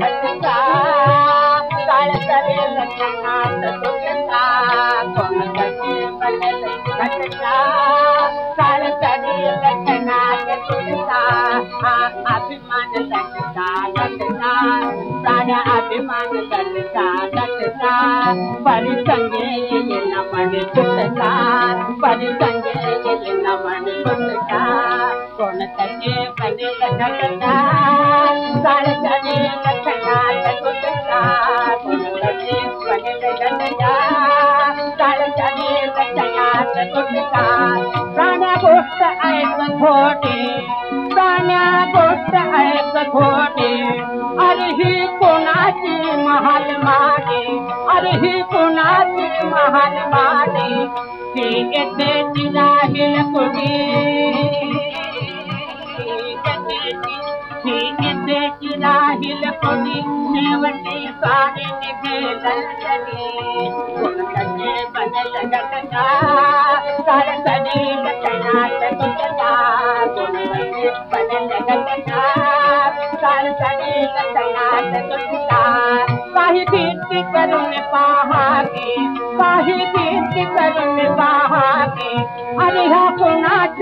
साल तुलसा तंगा साल तारी रतना अभिमान साढा अभिमान परिसंग नमन ॾुखदा परित नमन कोन तके बने लखटा साल जने लखटा तकोटा कुलते बने लखटा साल जने लखटा तकोटा प्राण गोष्ट ऐप घोटे प्राण गोष्ट ऐप घोटे अरे ही कोणाची महाल मागे अरे ही कोणाची महाल मागे ते येते तिला हिल कुडी ನೇವಟಿ ನೇವಟಿ ರಾಹಿಲ ಕೊಡಿ ನೇವಟಿ ಸಾರಿ ನಿಭೇದಲ್ಲಿ ಕೊನೆ ಬದಲ ಗಗನ ಸರಸನೆ ಲಕ್ಷಣಾತ ಕುಟಕ ಕೊನೆ ಬದಲ ಗಗನ ಸರಸನೆ ಲಕ್ಷಣಾತ ಕುಟಕ ಸಾಹಿ ಕೀರ್ತಿ ಕರುಣೆ ಪಾಹಾಗೆ ಸಾಹಿ ಕೀರ್ತಿ ಕರುಣೆ ಪಾಹಾಗೆ ಹರಿಹ ಪುನಾಟ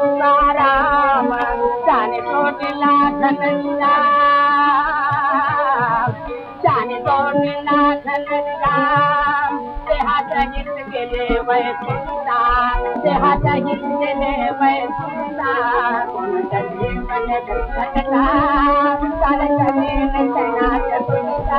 कुम राम सन टोटल सन टोन लादनाम दे जा गीत कले वेहा जा गीत लेवार पूता